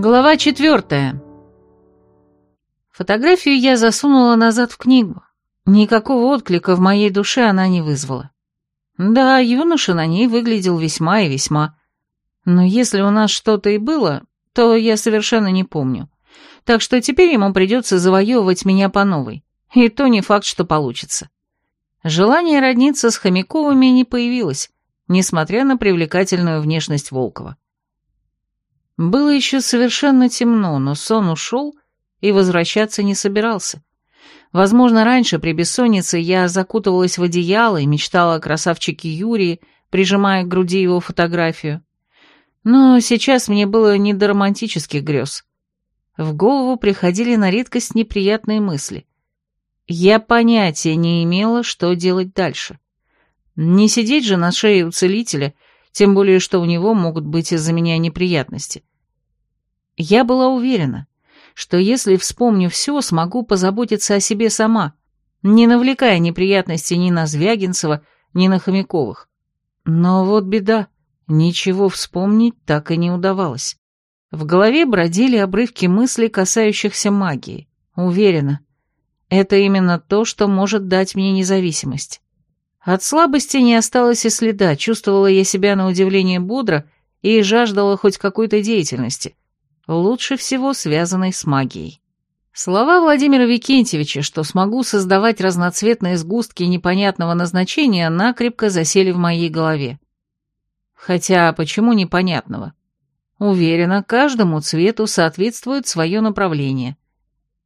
Глава четвертая. Фотографию я засунула назад в книгу. Никакого отклика в моей душе она не вызвала. Да, юноша на ней выглядел весьма и весьма. Но если у нас что-то и было, то я совершенно не помню. Так что теперь ему придется завоевывать меня по новой. И то не факт, что получится. Желание родниться с Хомяковыми не появилось, несмотря на привлекательную внешность Волкова. Было еще совершенно темно, но сон ушел и возвращаться не собирался. Возможно, раньше при бессоннице я закутывалась в одеяло и мечтала о красавчике Юрии, прижимая к груди его фотографию. Но сейчас мне было не до романтических грез. В голову приходили на редкость неприятные мысли. Я понятия не имела, что делать дальше. Не сидеть же на шее у целителя, тем более, что у него могут быть из-за меня неприятности. Я была уверена, что если вспомню все, смогу позаботиться о себе сама, не навлекая неприятностей ни на Звягинцева, ни на Хомяковых. Но вот беда, ничего вспомнить так и не удавалось. В голове бродили обрывки мыслей, касающихся магии. Уверена, это именно то, что может дать мне независимость. От слабости не осталось и следа, чувствовала я себя на удивление бодро и жаждала хоть какой-то деятельности — лучше всего связанной с магией. Слова Владимира Викентьевича, что смогу создавать разноцветные сгустки непонятного назначения, накрепко засели в моей голове. Хотя почему непонятного? Уверена, каждому цвету соответствует свое направление.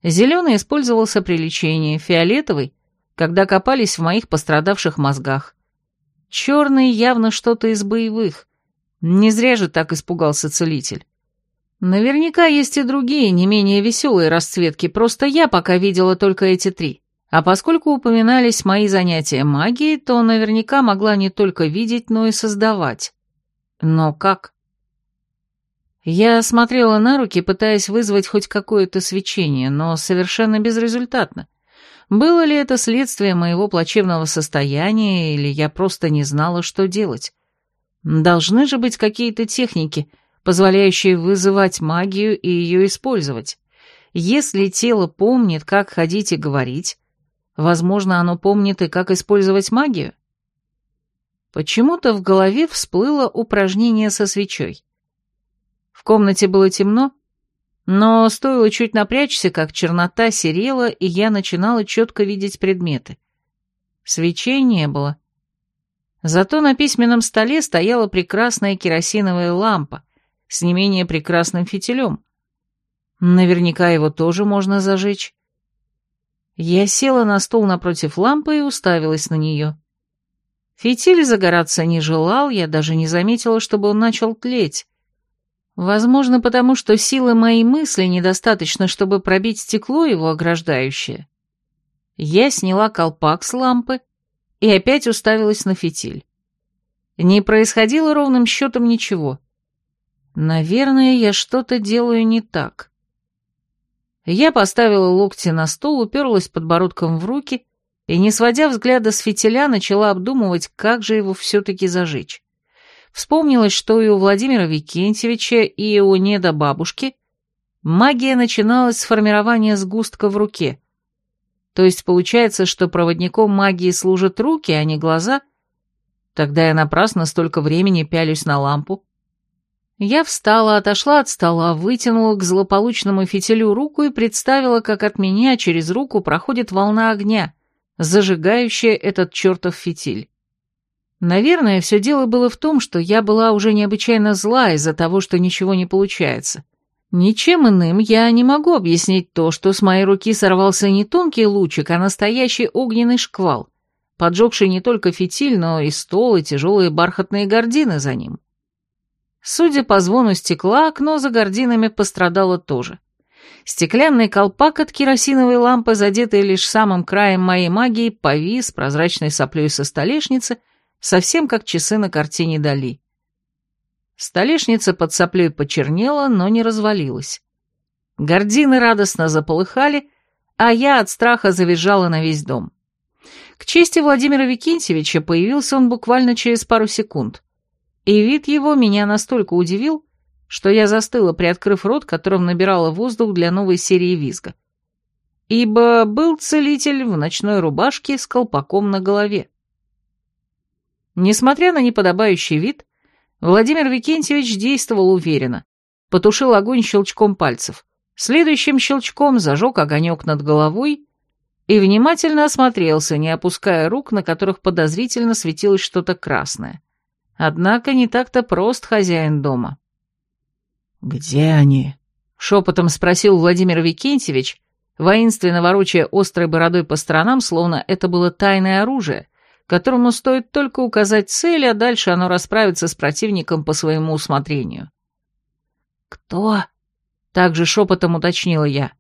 Зеленый использовался при лечении, фиолетовый — когда копались в моих пострадавших мозгах. Черный явно что-то из боевых. Не зря же так испугался целитель. Наверняка есть и другие, не менее веселые расцветки, просто я пока видела только эти три. А поскольку упоминались мои занятия магией, то наверняка могла не только видеть, но и создавать. Но как? Я смотрела на руки, пытаясь вызвать хоть какое-то свечение, но совершенно безрезультатно. Было ли это следствие моего плачевного состояния, или я просто не знала, что делать? Должны же быть какие-то техники — позволяющие вызывать магию и ее использовать. Если тело помнит, как ходить и говорить, возможно, оно помнит и как использовать магию. Почему-то в голове всплыло упражнение со свечой. В комнате было темно, но стоило чуть напрячься, как чернота серела, и я начинала четко видеть предметы. Свечей не было. Зато на письменном столе стояла прекрасная керосиновая лампа, с не менее прекрасным фитилем. Наверняка его тоже можно зажечь. Я села на стол напротив лампы и уставилась на нее. Фитиль загораться не желал, я даже не заметила, чтобы он начал тлеть. Возможно, потому что силы моей мысли недостаточно, чтобы пробить стекло его ограждающее. Я сняла колпак с лампы и опять уставилась на фитиль. Не происходило ровным счетом ничего. Наверное, я что-то делаю не так. Я поставила локти на стол, уперлась подбородком в руки и, не сводя взгляда с фитиля, начала обдумывать, как же его все-таки зажечь. Вспомнилось, что и у Владимира Викентьевича, и у Неда бабушки магия начиналась с формирования сгустка в руке. То есть получается, что проводником магии служат руки, а не глаза? Тогда я напрасно столько времени пялюсь на лампу. Я встала, отошла от стола, вытянула к злополучному фитилю руку и представила, как от меня через руку проходит волна огня, зажигающая этот чертов фитиль. Наверное, все дело было в том, что я была уже необычайно зла из-за того, что ничего не получается. Ничем иным я не могу объяснить то, что с моей руки сорвался не тонкий лучик, а настоящий огненный шквал, поджегший не только фитиль, но и стол, и тяжелые бархатные гардины за ним. Судя по звону стекла, окно за гординами пострадало тоже. Стеклянный колпак от керосиновой лампы, задетый лишь самым краем моей магии, повис прозрачной соплей со столешницы, совсем как часы на картине Дали. Столешница под соплей почернела, но не развалилась. Гордины радостно заполыхали, а я от страха завизжала на весь дом. К чести Владимира Викентьевича появился он буквально через пару секунд и вид его меня настолько удивил, что я застыла, приоткрыв рот, которым набирала воздух для новой серии визга. Ибо был целитель в ночной рубашке с колпаком на голове. Несмотря на неподобающий вид, Владимир Викентьевич действовал уверенно, потушил огонь щелчком пальцев, следующим щелчком зажег огонек над головой и внимательно осмотрелся, не опуская рук, на которых подозрительно светилось что-то красное. Однако не так-то прост хозяин дома. «Где они?» — шепотом спросил Владимир Викентьевич, воинственно ворочая острой бородой по сторонам, словно это было тайное оружие, которому стоит только указать цель, а дальше оно расправится с противником по своему усмотрению. «Кто?» — также шепотом уточнила я.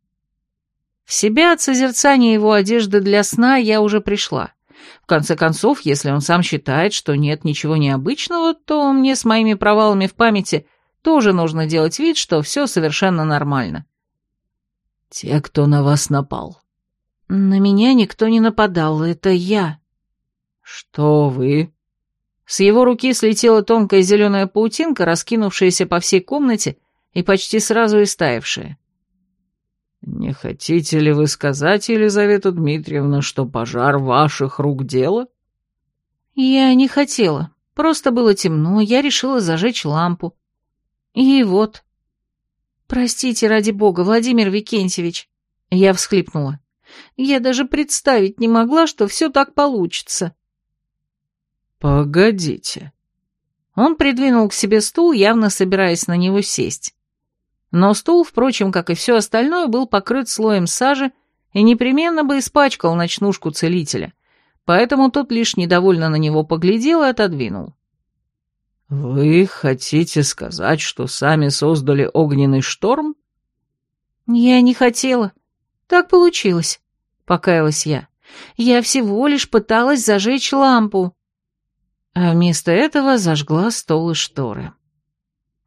В себя от созерцания его одежды для сна я уже пришла. В конце концов, если он сам считает, что нет ничего необычного, то мне с моими провалами в памяти тоже нужно делать вид, что все совершенно нормально. «Те, кто на вас напал». «На меня никто не нападал, это я». «Что вы?» С его руки слетела тонкая зеленая паутинка, раскинувшаяся по всей комнате и почти сразу истаявшая. «Не хотите ли вы сказать, Елизавета Дмитриевна, что пожар ваших рук дело?» «Я не хотела. Просто было темно, я решила зажечь лампу. И вот. Простите, ради бога, Владимир Викентьевич. Я всхлипнула. Я даже представить не могла, что все так получится. Погодите. Он придвинул к себе стул, явно собираясь на него сесть. Но стул, впрочем, как и все остальное, был покрыт слоем сажи и непременно бы испачкал ночнушку целителя, поэтому тот лишь недовольно на него поглядел и отодвинул. «Вы хотите сказать, что сами создали огненный шторм?» «Я не хотела. Так получилось», — покаялась я. «Я всего лишь пыталась зажечь лампу». А вместо этого зажгла стол и шторы.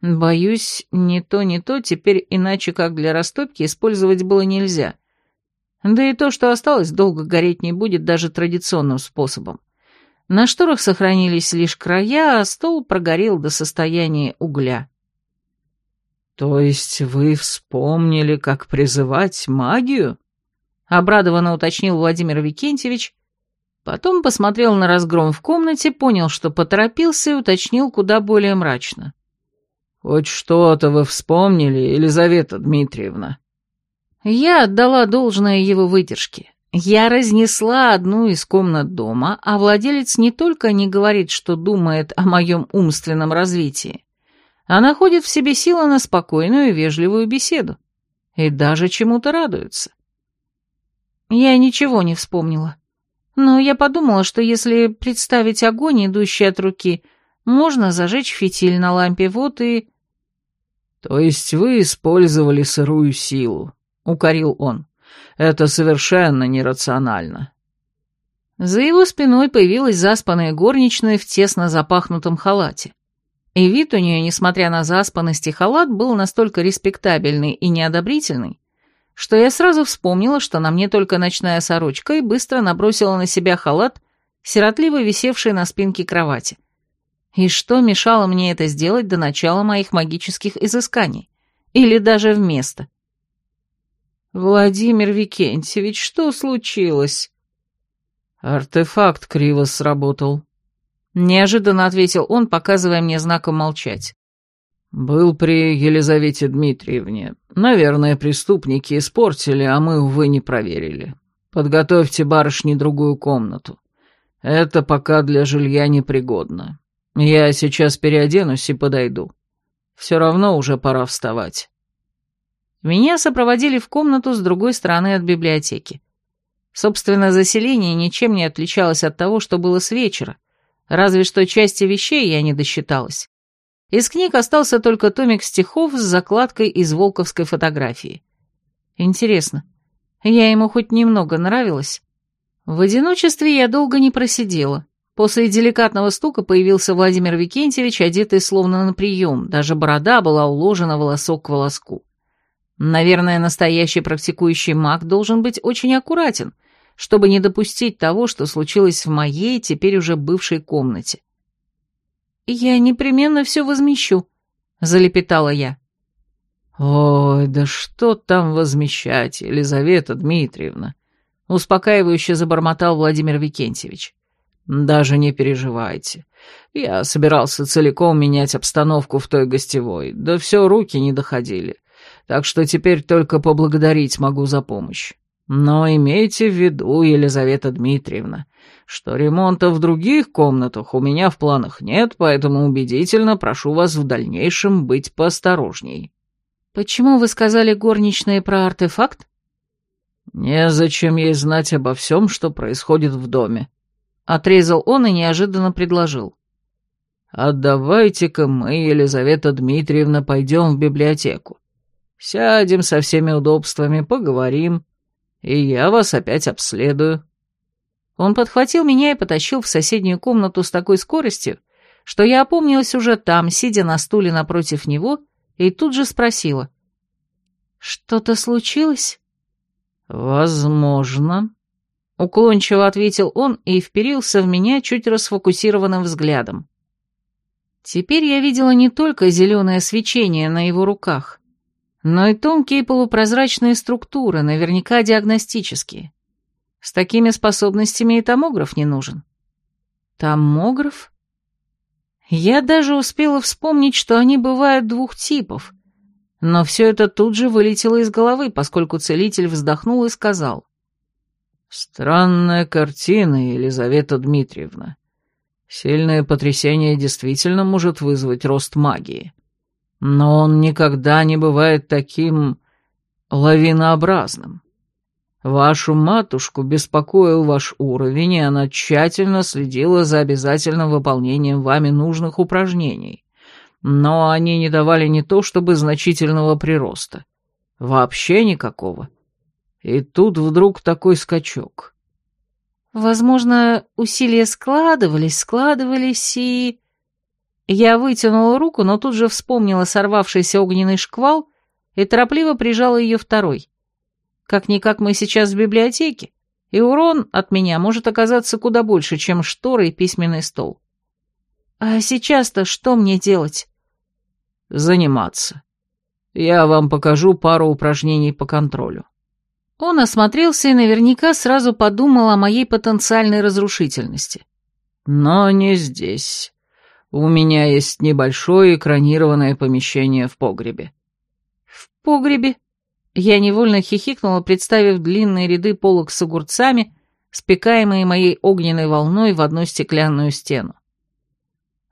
Боюсь, ни то, ни то теперь иначе как для растопки использовать было нельзя. Да и то, что осталось, долго гореть не будет даже традиционным способом. На шторах сохранились лишь края, а стол прогорел до состояния угля. «То есть вы вспомнили, как призывать магию?» — обрадованно уточнил Владимир Викентьевич, потом посмотрел на разгром в комнате, понял, что поторопился и уточнил куда более мрачно. «Хоть что-то вы вспомнили, Елизавета Дмитриевна?» Я отдала должное его выдержке. Я разнесла одну из комнат дома, а владелец не только не говорит, что думает о моем умственном развитии, а находит в себе силы на спокойную и вежливую беседу. И даже чему-то радуется. Я ничего не вспомнила. Но я подумала, что если представить огонь, идущий от руки, можно зажечь фитиль на лампе, вот и... «То есть вы использовали сырую силу?» — укорил он. Это совершенно нерационально. За его спиной появилась заспанная горничная в тесно запахнутом халате. И вид у нее, несмотря на заспанность и халат, был настолько респектабельный и неодобрительный, что я сразу вспомнила, что на мне только ночная сорочка, и быстро набросила на себя халат, сиротливо висевший на спинке кровати. И что мешало мне это сделать до начала моих магических изысканий? Или даже вместо? «Владимир Викентьевич, что случилось?» «Артефакт криво сработал», — неожиданно ответил он, показывая мне знаком молчать. «Был при Елизавете Дмитриевне. Наверное, преступники испортили, а мы, увы, не проверили. Подготовьте барышне другую комнату. Это пока для жилья непригодно. Я сейчас переоденусь и подойду. Все равно уже пора вставать». Меня сопроводили в комнату с другой стороны от библиотеки. Собственно, заселение ничем не отличалось от того, что было с вечера, разве что части вещей я не досчиталась. Из книг остался только томик стихов с закладкой из волковской фотографии. Интересно, я ему хоть немного нравилась? В одиночестве я долго не просидела. После деликатного стука появился Владимир Викентьевич, одетый словно на прием, даже борода была уложена волосок к волоску. Наверное, настоящий практикующий маг должен быть очень аккуратен, чтобы не допустить того, что случилось в моей, теперь уже бывшей комнате. «Я непременно все возмещу», — залепетала я. «Ой, да что там возмещать, Елизавета Дмитриевна?» — успокаивающе забормотал Владимир Викентьевич. «Даже не переживайте. Я собирался целиком менять обстановку в той гостевой, да все руки не доходили. Так что теперь только поблагодарить могу за помощь. Но имейте в виду, Елизавета Дмитриевна, что ремонта в других комнатах у меня в планах нет, поэтому убедительно прошу вас в дальнейшем быть поосторожней». «Почему вы сказали горничные про артефакт?» «Незачем ей знать обо всем, что происходит в доме», — отрезал он и неожиданно предложил. «А давайте-ка мы, Елизавета Дмитриевна, пойдем в библиотеку. Сядем со всеми удобствами, поговорим, и я вас опять обследую». Он подхватил меня и потащил в соседнюю комнату с такой скоростью, что я опомнилась уже там, сидя на стуле напротив него, и тут же спросила. «Что-то случилось?» «Возможно», — уклончиво ответил он и вперился в меня чуть расфокусированным взглядом. Теперь я видела не только зеленое свечение на его руках, но и тонкие полупрозрачные структуры, наверняка диагностические. С такими способностями и томограф не нужен. Томограф? Я даже успела вспомнить, что они бывают двух типов, но все это тут же вылетело из головы, поскольку целитель вздохнул и сказал. «Странная картина, Елизавета Дмитриевна. Сильное потрясение действительно может вызвать рост магии. Но он никогда не бывает таким лавинообразным. Вашу матушку беспокоил ваш уровень, и она тщательно следила за обязательным выполнением вами нужных упражнений. Но они не давали не то чтобы значительного прироста. Вообще никакого. И тут вдруг такой скачок. Возможно, усилия складывались, складывались и... Я вытянула руку, но тут же вспомнила сорвавшийся огненный шквал и торопливо прижала ее второй. Как-никак мы сейчас в библиотеке, и урон от меня может оказаться куда больше, чем шторы и письменный стол. А сейчас-то что мне делать? Заниматься. Я вам покажу пару упражнений по контролю. Он осмотрелся и наверняка сразу подумал о моей потенциальной разрушительности. Но не здесь. У меня есть небольшое экранированное помещение в погребе. В погребе? Я невольно хихикнула, представив длинные ряды полок с огурцами, спекаемые моей огненной волной в одну стеклянную стену.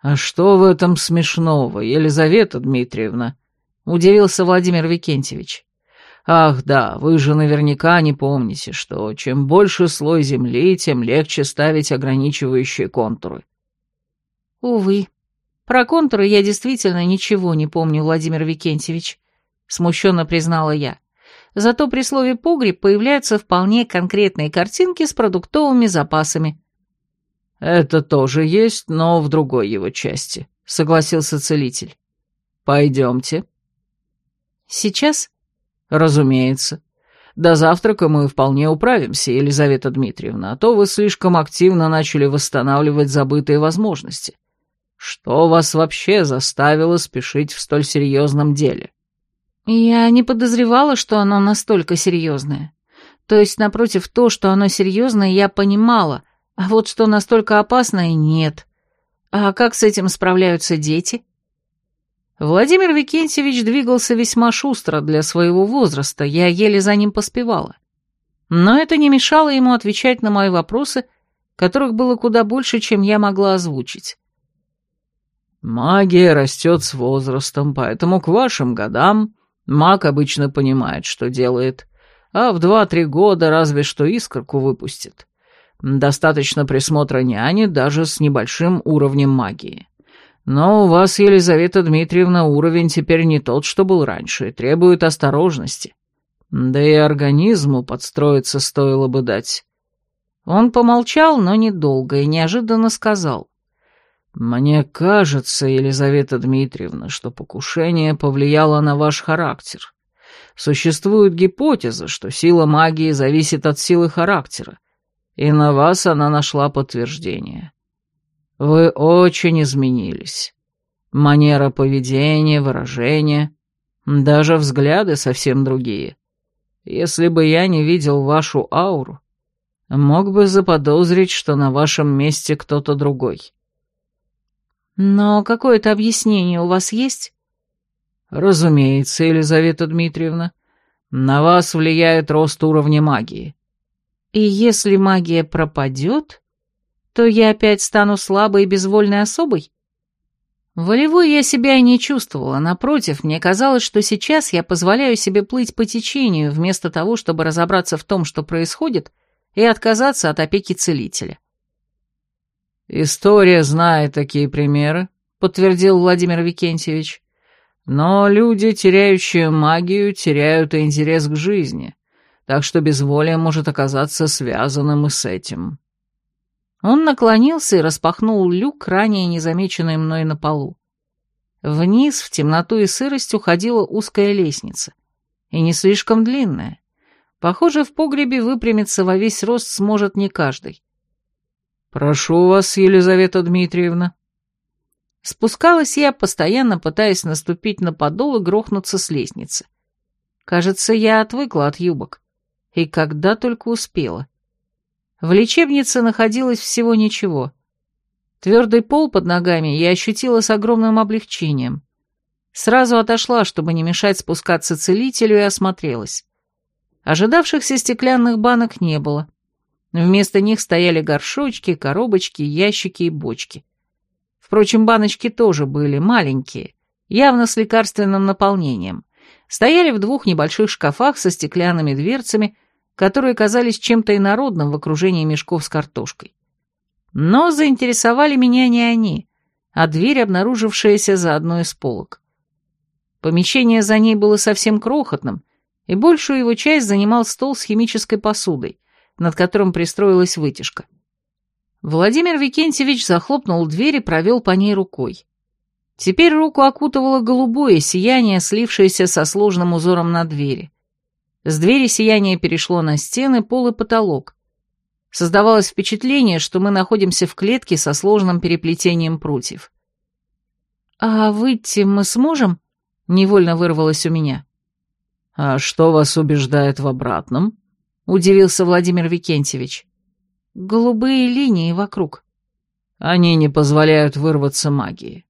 «А что в этом смешного, Елизавета Дмитриевна?» — удивился Владимир Викентьевич. «Ах да, вы же наверняка не помните, что чем больше слой земли, тем легче ставить ограничивающие контуры». «Увы, про контуры я действительно ничего не помню, Владимир Викентьевич», — смущенно признала я. Зато при слове «погреб» появляются вполне конкретные картинки с продуктовыми запасами. «Это тоже есть, но в другой его части», — согласился целитель. «Пойдемте». «Сейчас?» «Разумеется. До завтрака мы вполне управимся, Елизавета Дмитриевна, а то вы слишком активно начали восстанавливать забытые возможности. Что вас вообще заставило спешить в столь серьезном деле?» Я не подозревала, что оно настолько серьезное. То есть, напротив, то, что оно серьезное, я понимала, а вот что настолько опасное, нет. А как с этим справляются дети? Владимир Викентьевич двигался весьма шустро для своего возраста, я еле за ним поспевала. Но это не мешало ему отвечать на мои вопросы, которых было куда больше, чем я могла озвучить. «Магия растет с возрастом, поэтому к вашим годам Маг обычно понимает, что делает, а в два-три года разве что искорку выпустит. Достаточно присмотра няни даже с небольшим уровнем магии. Но у вас, Елизавета Дмитриевна, уровень теперь не тот, что был раньше, и требует осторожности. Да и организму подстроиться стоило бы дать. Он помолчал, но недолго, и неожиданно сказал. «Мне кажется, Елизавета Дмитриевна, что покушение повлияло на ваш характер. Существует гипотеза, что сила магии зависит от силы характера, и на вас она нашла подтверждение. Вы очень изменились. Манера поведения, выражения, даже взгляды совсем другие. Если бы я не видел вашу ауру, мог бы заподозрить, что на вашем месте кто-то другой. Но какое-то объяснение у вас есть? Разумеется, Елизавета Дмитриевна. На вас влияет рост уровня магии. И если магия пропадет, то я опять стану слабой и безвольной особой? Волевой я себя и не чувствовала, напротив, мне казалось, что сейчас я позволяю себе плыть по течению, вместо того, чтобы разобраться в том, что происходит, и отказаться от опеки целителя. «История знает такие примеры», — подтвердил Владимир Викентьевич. «Но люди, теряющие магию, теряют и интерес к жизни, так что безволие может оказаться связанным и с этим». Он наклонился и распахнул люк, ранее незамеченный мной на полу. Вниз, в темноту и сырость, уходила узкая лестница. И не слишком длинная. Похоже, в погребе выпрямиться во весь рост сможет не каждый. «Прошу вас, Елизавета Дмитриевна». Спускалась я, постоянно пытаясь наступить на подол и грохнуться с лестницы. Кажется, я отвыкла от юбок. И когда только успела. В лечебнице находилось всего ничего. Твердый пол под ногами я ощутила с огромным облегчением. Сразу отошла, чтобы не мешать спускаться целителю, и осмотрелась. Ожидавшихся стеклянных банок не было. Вместо них стояли горшочки, коробочки, ящики и бочки. Впрочем, баночки тоже были маленькие, явно с лекарственным наполнением. Стояли в двух небольших шкафах со стеклянными дверцами которые казались чем-то инородным в окружении мешков с картошкой. Но заинтересовали меня не они, а дверь, обнаружившаяся за одной из полок. Помещение за ней было совсем крохотным, и большую его часть занимал стол с химической посудой, над которым пристроилась вытяжка. Владимир Викентьевич захлопнул дверь и провел по ней рукой. Теперь руку окутывало голубое сияние, слившееся со сложным узором на двери. С двери сияние перешло на стены, пол и потолок. Создавалось впечатление, что мы находимся в клетке со сложным переплетением прутьев. «А выйти мы сможем?» — невольно вырвалось у меня. «А что вас убеждает в обратном?» — удивился Владимир Викентьевич. «Голубые линии вокруг». «Они не позволяют вырваться магии.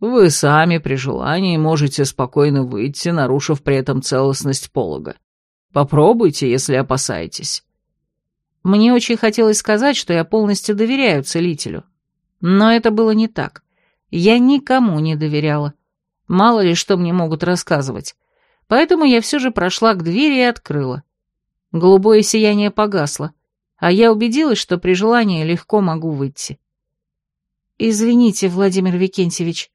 Вы сами при желании можете спокойно выйти, нарушив при этом целостность полога. Попробуйте, если опасаетесь». Мне очень хотелось сказать, что я полностью доверяю целителю. Но это было не так. Я никому не доверяла. Мало ли, что мне могут рассказывать. Поэтому я все же прошла к двери и открыла. Голубое сияние погасло, а я убедилась, что при желании легко могу выйти. «Извините, Владимир Викентьевич,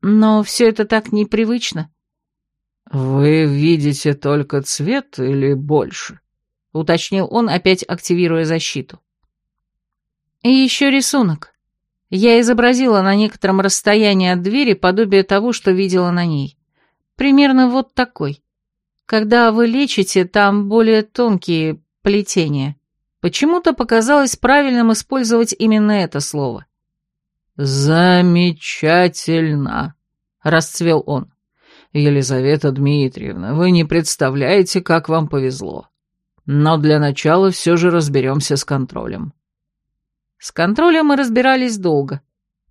но все это так непривычно». «Вы видите только цвет или больше?» — уточнил он, опять активируя защиту. «И еще рисунок. Я изобразила на некотором расстоянии от двери подобие того, что видела на ней. Примерно вот такой. Когда вы лечите, там более тонкие плетения. Почему-то показалось правильным использовать именно это слово». «Замечательно!» — расцвел он. Елизавета Дмитриевна, вы не представляете, как вам повезло. Но для начала все же разберемся с контролем». С контролем мы разбирались долго.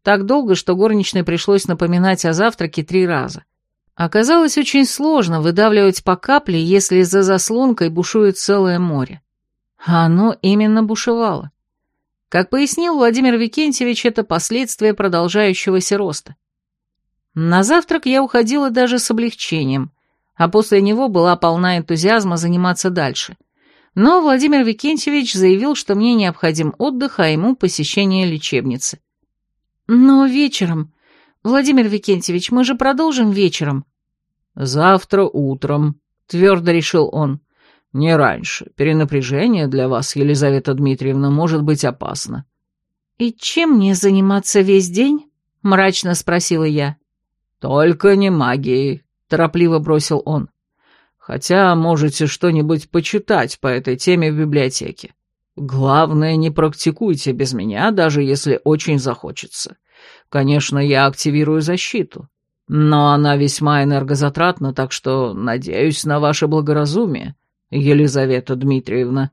Так долго, что горничной пришлось напоминать о завтраке три раза. Оказалось очень сложно выдавливать по капле, если за заслонкой бушует целое море. А оно именно бушевало. Как пояснил Владимир Викентьевич, это последствия продолжающегося роста. На завтрак я уходила даже с облегчением, а после него была полна энтузиазма заниматься дальше. Но Владимир Викентьевич заявил, что мне необходим отдых, а ему посещение лечебницы. «Но вечером... Владимир Викентьевич, мы же продолжим вечером». «Завтра утром», — твердо решил он. «Не раньше. Перенапряжение для вас, Елизавета Дмитриевна, может быть опасно». «И чем мне заниматься весь день?» — мрачно спросила я. «Только не магией», — торопливо бросил он. «Хотя можете что-нибудь почитать по этой теме в библиотеке. Главное, не практикуйте без меня, даже если очень захочется. Конечно, я активирую защиту, но она весьма энергозатратна, так что надеюсь на ваше благоразумие, Елизавета Дмитриевна».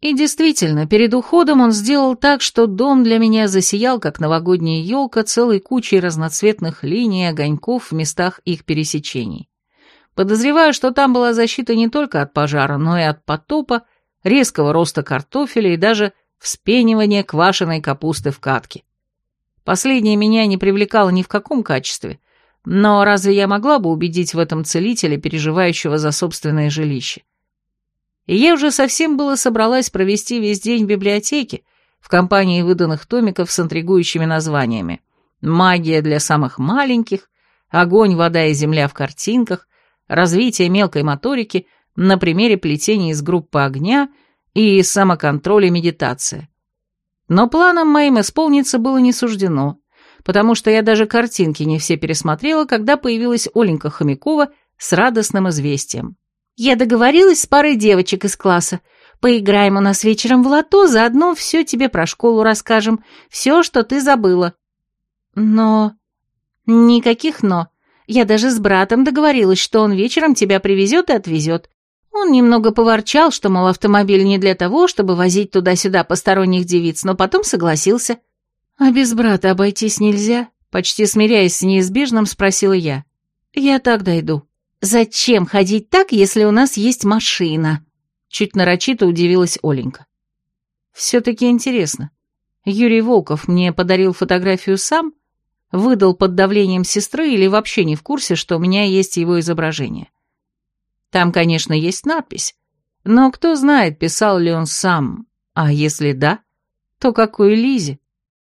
И действительно, перед уходом он сделал так, что дом для меня засиял, как новогодняя елка, целой кучей разноцветных линий и огоньков в местах их пересечений. Подозреваю, что там была защита не только от пожара, но и от потопа, резкого роста картофеля и даже вспенивания квашеной капусты в катке. Последнее меня не привлекало ни в каком качестве, но разве я могла бы убедить в этом целителя, переживающего за собственное жилище? И я уже совсем было собралась провести весь день в библиотеке, в компании выданных томиков с интригующими названиями «Магия для самых маленьких», «Огонь, вода и земля в картинках», «Развитие мелкой моторики» на примере плетения из группы огня и самоконтроль и медитация. Но планом моим исполниться было не суждено, потому что я даже картинки не все пересмотрела, когда появилась Оленька Хомякова с радостным известием. Я договорилась с парой девочек из класса. Поиграем у нас вечером в лото, заодно все тебе про школу расскажем, все, что ты забыла. Но... Никаких «но». Я даже с братом договорилась, что он вечером тебя привезет и отвезет. Он немного поворчал, что, мол, автомобиль не для того, чтобы возить туда-сюда посторонних девиц, но потом согласился. «А без брата обойтись нельзя?» Почти смиряясь с неизбежным, спросила я. «Я так дойду». «Зачем ходить так, если у нас есть машина?» Чуть нарочито удивилась Оленька. «Все-таки интересно. Юрий Волков мне подарил фотографию сам, выдал под давлением сестры или вообще не в курсе, что у меня есть его изображение. Там, конечно, есть надпись, но кто знает, писал ли он сам, а если да, то какой Лизе?»